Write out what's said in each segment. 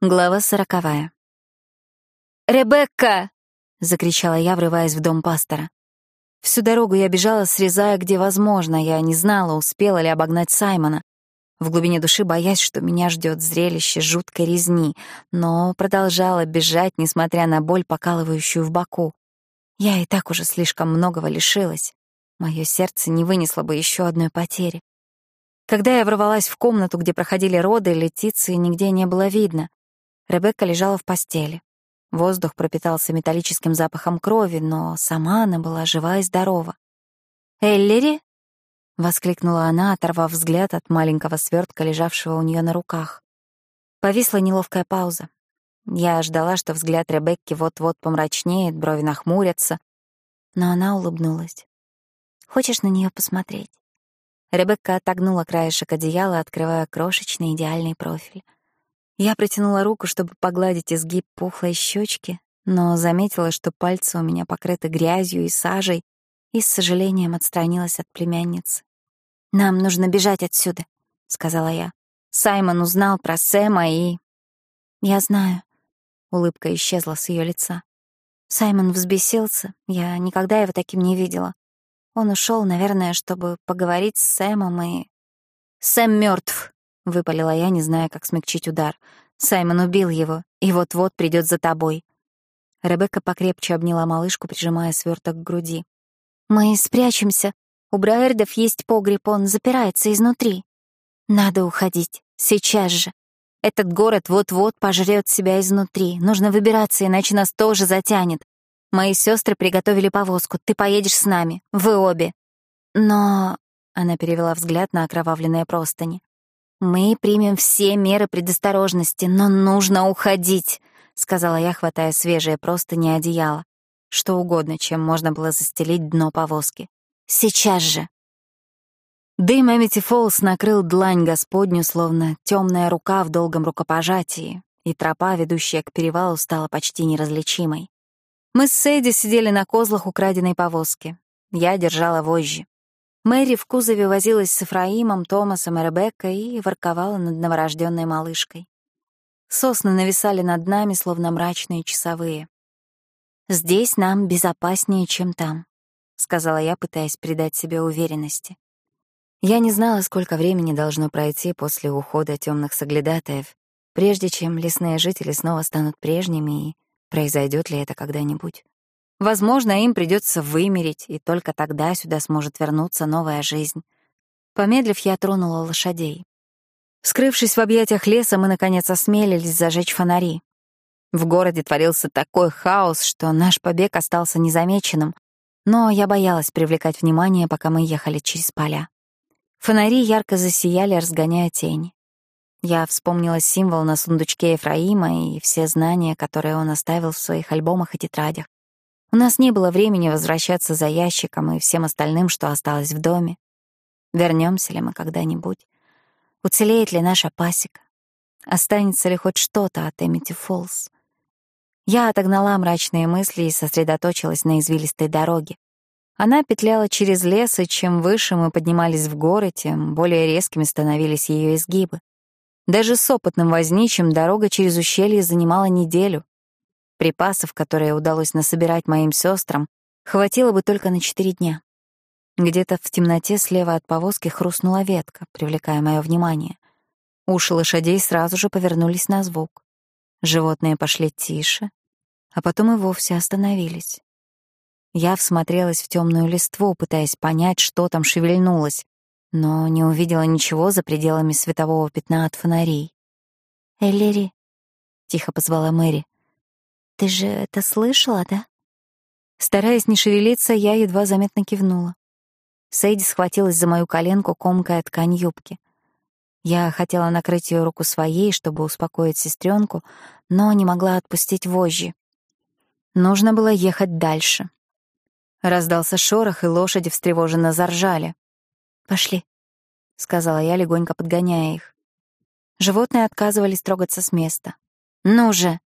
Глава сороковая. «Ребекка!» — закричала я, врываясь в дом пастора. Всю дорогу я бежала, срезая, где возможно. Я не знала, успела ли обогнать Саймона. В глубине души боясь, что меня ждет зрелище жуткой резни, но продолжала бежать, несмотря на боль, покалывающую в боку. Я и так уже слишком многого лишилась. Мое сердце не вынесло бы еще одной потери. Когда я ворвалась в комнату, где проходили роды, Летиции нигде не было видно. Ребекка лежала в постели. Воздух пропитался металлическим запахом крови, но сама она была жива и здорова. «Эллири?» — воскликнула она, оторвав взгляд от маленького свертка, лежавшего у нее на руках. Повисла неловкая пауза. Я ждала, что взгляд Ребекки вот-вот помрачнеет, брови нахмурятся, но она улыбнулась. «Хочешь на нее посмотреть?» Ребекка отогнула краешек одеяла, открывая крошечный идеальный профиль. Я протянула руку, чтобы погладить изгиб пухлой щечки, но заметила, что пальцы у меня покрыты грязью и сажей, и с сожалением отстранилась от племянницы. «Нам нужно бежать отсюда», — сказала я. «Саймон узнал про Сэма и...» «Я знаю». Улыбка исчезла с ее лица. Саймон взбесился, я никогда его таким не видела. Он ушел, наверное, чтобы поговорить с Сэмом и... «Сэм мертв, — выпалила я, не зная, как смягчить удар. «Саймон убил его, и вот-вот придет за тобой». Ребекка покрепче обняла малышку, прижимая сверток к груди. «Мы спрячемся. У Браэрдов есть погреб, он запирается изнутри. Надо уходить. Сейчас же. Этот город вот-вот пожрет себя изнутри. Нужно выбираться, иначе нас тоже затянет. Мои сестры приготовили повозку. Ты поедешь с нами. Вы обе. Но...» Она перевела взгляд на окровавленные простыни. «Мы примем все меры предосторожности, но нужно уходить», — сказала я, хватая свежее простыни одеяло. Что угодно, чем можно было застелить дно повозки. «Сейчас же!» Дым Эмити Фолс накрыл длань Господню, словно темная рука в долгом рукопожатии, и тропа, ведущая к перевалу, стала почти неразличимой. Мы с Сэйди сидели на козлах украденной повозки. Я держала вожжи. Мэри в кузове возилась с Эфраимом, Томасом и Ребеккой и ворковала над новорожденной малышкой. Сосны нависали над нами, словно мрачные часовые. «Здесь нам безопаснее, чем там», — сказала я, пытаясь придать себе уверенности. Я не знала, сколько времени должно пройти после ухода темных соглядатаев, прежде чем лесные жители снова станут прежними, и произойдет ли это когда-нибудь. Возможно, им придется вымереть, и только тогда сюда сможет вернуться новая жизнь. Помедлив, я тронула лошадей. Скрывшись в объятиях леса, мы, наконец, осмелились зажечь фонари. В городе творился такой хаос, что наш побег остался незамеченным, но я боялась привлекать внимание, пока мы ехали через поля. Фонари ярко засияли, разгоняя тени. Я вспомнила символ на сундучке Ефраима и все знания, которые он оставил в своих альбомах и тетрадях. У нас не было времени возвращаться за ящиком и всем остальным, что осталось в доме. Вернемся ли мы когда-нибудь? Уцелеет ли наша пасека? Останется ли хоть что-то от Эмити Фолс? Я отогнала мрачные мысли и сосредоточилась на извилистой дороге. Она петляла через лес, и чем выше мы поднимались в горы, тем более резкими становились ее изгибы. Даже с опытным возничим дорога через ущелье занимала неделю, Припасов, которые удалось насобирать моим сестрам, хватило бы только на четыре дня. Где-то в темноте слева от повозки хрустнула ветка, привлекая мое внимание. Уши лошадей сразу же повернулись на звук. Животные пошли тише, а потом и вовсе остановились. Я всмотрелась в темную листву, пытаясь понять, что там шевельнулось, но не увидела ничего за пределами светового пятна от фонарей. «Эллири», — тихо позвала Мэри, «Ты же это слышала, да?» Стараясь не шевелиться, я едва заметно кивнула. Сейди схватилась за мою коленку, комкая ткань юбки. Я хотела накрыть ее руку своей, чтобы успокоить сестренку, но не могла отпустить вожжи. Нужно было ехать дальше. Раздался шорох, и лошади встревоженно заржали. «Пошли», — сказала я, легонько подгоняя их. Животные отказывались трогаться с места. «Ну же!»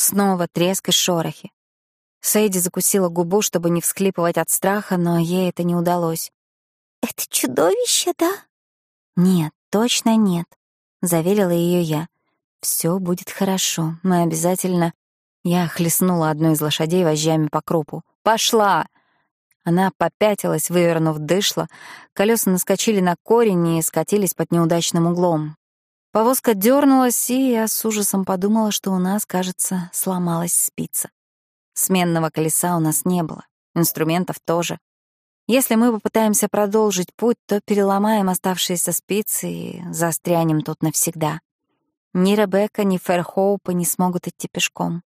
Снова треск и шорохи. Сейди закусила губу, чтобы не всхлипывать от страха, но ей это не удалось. «Это чудовище, да?» «Нет, точно нет», — заверила ее я. Все будет хорошо. Мы обязательно...» Я хлестнула одну из лошадей вожжами по крупу. «Пошла!» Она попятилась, вывернув дышло. Колеса наскочили на корень и скатились под неудачным углом. Повозка дернулась, и я с ужасом подумала, что у нас, кажется, сломалась спица. Сменного колеса у нас не было, инструментов тоже. Если мы попытаемся продолжить путь, то переломаем оставшиеся спицы и застрянем тут навсегда. Ни Ребекка, ни Ферхоупа не смогут идти пешком.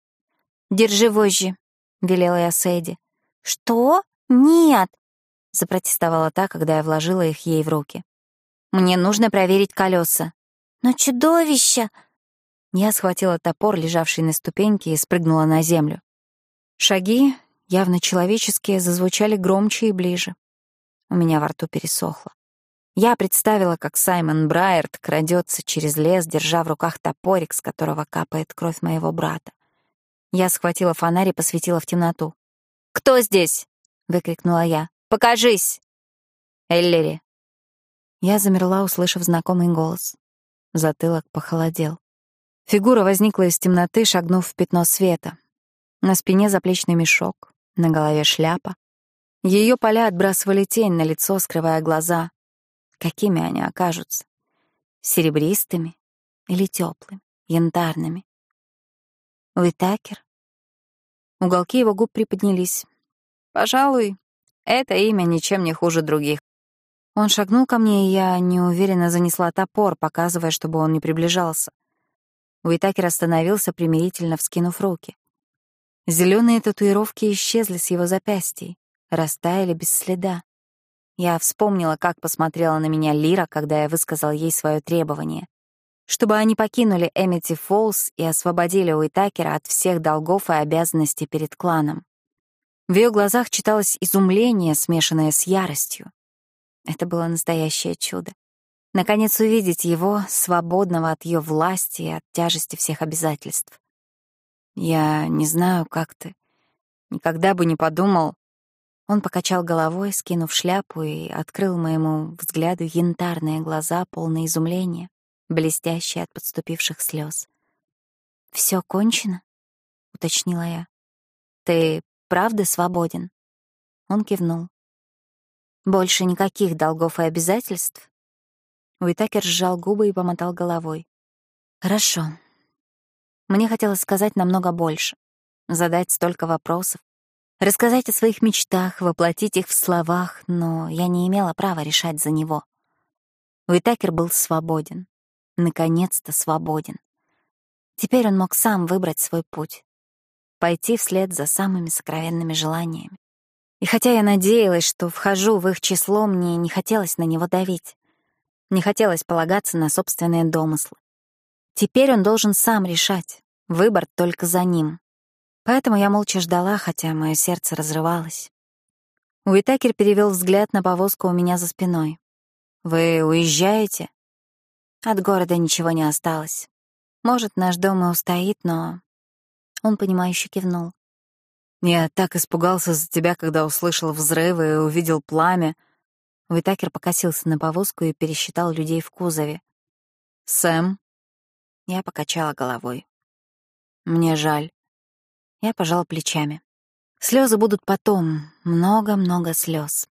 «Держи вожжи», — велела я Сэдди. «Что? Нет!» — запротестовала та, когда я вложила их ей в руки. «Мне нужно проверить колеса». «Но чудовище!» Я схватила топор, лежавший на ступеньке, и спрыгнула на землю. Шаги, явно человеческие, зазвучали громче и ближе. У меня во рту пересохло. Я представила, как Саймон Брайерт крадется через лес, держа в руках топорик, с которого капает кровь моего брата. Я схватила фонарь и посветила в темноту. «Кто здесь?» — выкрикнула я. «Покажись!» «Эллери!» Я замерла, услышав знакомый голос. Затылок похолодел. Фигура возникла из темноты, шагнув в пятно света. На спине заплечный мешок, на голове шляпа. Ее поля отбрасывали тень на лицо, скрывая глаза. Какими они окажутся? Серебристыми или теплыми, янтарными? Уитакер? Уголки его губ приподнялись. Пожалуй, это имя ничем не хуже других. Он шагнул ко мне, и я неуверенно занесла топор, показывая, чтобы он не приближался. Уитакер остановился, примирительно вскинув руки. Зеленые татуировки исчезли с его запястий, растаяли без следа. Я вспомнила, как посмотрела на меня Лира, когда я высказал ей свое требование. Чтобы они покинули Эмити Фоллс и освободили Уитакера от всех долгов и обязанностей перед кланом. В ее глазах читалось изумление, смешанное с яростью. Это было настоящее чудо. Наконец увидеть его, свободного от ее власти и от тяжести всех обязательств. Я не знаю, как ты. Никогда бы не подумал. Он покачал головой, скинув шляпу, и открыл моему взгляду янтарные глаза, полные изумления, блестящие от подступивших слез. Все кончено? уточнила я. Ты правда свободен? Он кивнул. Больше никаких долгов и обязательств? Уитакер сжал губы и помотал головой. Хорошо, мне хотелось сказать намного больше, задать столько вопросов, рассказать о своих мечтах, воплотить их в словах, но я не имела права решать за него. Уитакер был свободен. Наконец-то свободен. Теперь он мог сам выбрать свой путь. Пойти вслед за самыми сокровенными желаниями. И хотя я надеялась, что вхожу в их число, мне не хотелось на него давить. Не хотелось полагаться на собственные домыслы. Теперь он должен сам решать. Выбор только за ним. Поэтому я молча ждала, хотя мое сердце разрывалось. Уитакер перевел взгляд на повозку у меня за спиной. «Вы уезжаете?» От города ничего не осталось. Может, наш дом и устоит, но... Он, понимающе кивнул. «Я так испугался за тебя, когда услышал взрывы и увидел пламя». Уитакер покосился на повозку и пересчитал людей в кузове. «Сэм?» Я покачала головой. Мне жаль. Я пожала плечами. Слезы будут потом, много-много слез.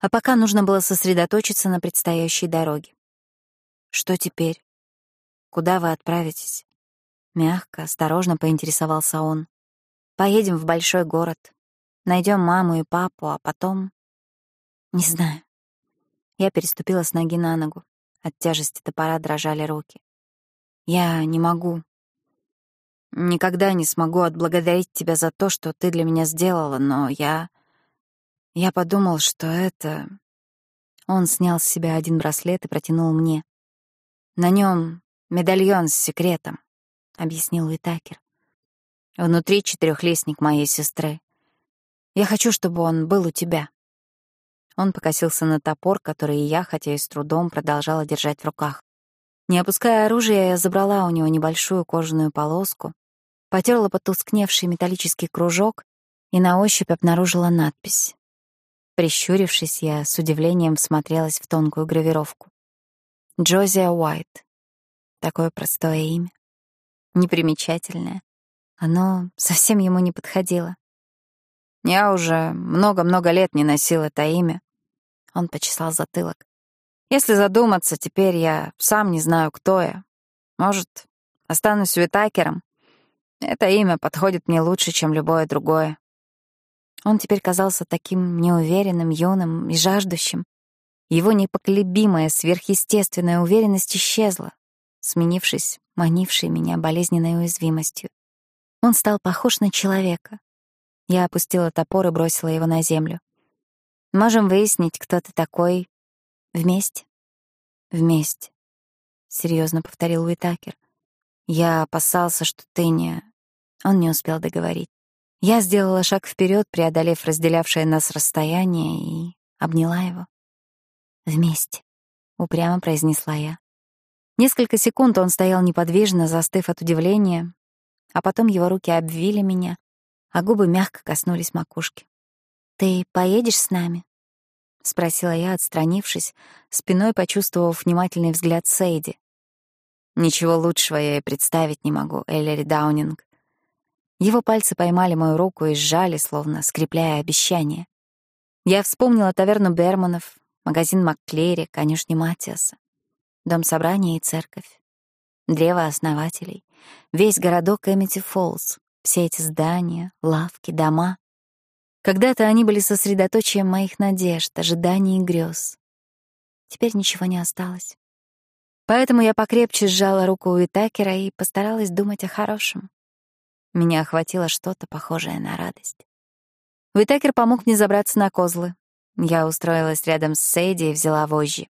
А пока нужно было сосредоточиться на предстоящей дороге. Что теперь? Куда вы отправитесь? Мягко, осторожно поинтересовался он. Поедем в большой город. Найдем маму и папу, а потом... Не знаю. Я переступила с ноги на ногу. От тяжести топора дрожали руки. Я не могу. Никогда не смогу отблагодарить тебя за то, что ты для меня сделала, но я... Я подумал, что это... Он снял с себя один браслет и протянул мне. На нем медальон с секретом, — объяснил Витакер. Внутри четырехлистник моей сестры. Я хочу, чтобы он был у тебя. Он покосился на топор, который я, хотя и с трудом, продолжала держать в руках. Не опуская оружие, я забрала у него небольшую кожаную полоску, потерла потускневший металлический кружок и на ощупь обнаружила надпись. Прищурившись, я с удивлением всмотрелась в тонкую гравировку. Джозия Уайт. Такое простое имя. непримечательное. Оно совсем ему не подходило. Я уже много-много лет не носил это имя. Он почесал затылок. Если задуматься, теперь я сам не знаю, кто я. Может, останусь Уитакером? Это имя подходит мне лучше, чем любое другое. Он теперь казался таким неуверенным, юным и жаждущим. Его непоколебимая сверхъестественная уверенность исчезла, сменившись манившей меня болезненной уязвимостью. Он стал похож на человека. Я опустила топор и бросила его на землю. Можем выяснить, кто ты такой вместе. Вместе. Серьезно повторил Уитакер. Я опасался, что ты не... Он не успел договорить. Я сделала шаг вперед, преодолев разделявшее нас расстояние, и обняла его. «Вместе», — упрямо произнесла я. Несколько секунд он стоял неподвижно, застыв от удивления, а потом его руки обвили меня, а губы мягко коснулись макушки. «Ты поедешь с нами?» — спросила я, отстранившись, спиной почувствовав внимательный взгляд Сейди. «Ничего лучшего я и представить не могу, Эллери Даунинг». Его пальцы поймали мою руку и сжали, словно скрепляя обещание. Я вспомнила таверну Берманов, магазин Макклери, конюшни Матиаса, дом собрания и церковь, древо основателей, весь городок Эмити Фоллс, все эти здания, лавки, дома. Когда-то они были сосредоточием моих надежд, ожиданий и грез. Теперь ничего не осталось. Поэтому я покрепче сжала руку Уитакера и постаралась думать о хорошем. Меня охватило что-то похожее на радость. Уитакер помог мне забраться на козлы. Я устроилась рядом с Сейди и взяла вожжи.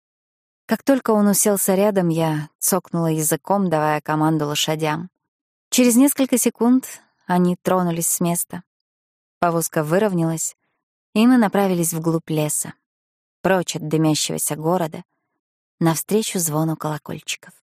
Как только он уселся рядом, я цокнула языком, давая команду лошадям. Через несколько секунд они тронулись с места. Повозка выровнялась, и мы направились вглубь леса, прочь от дымящегося города, навстречу звону колокольчиков.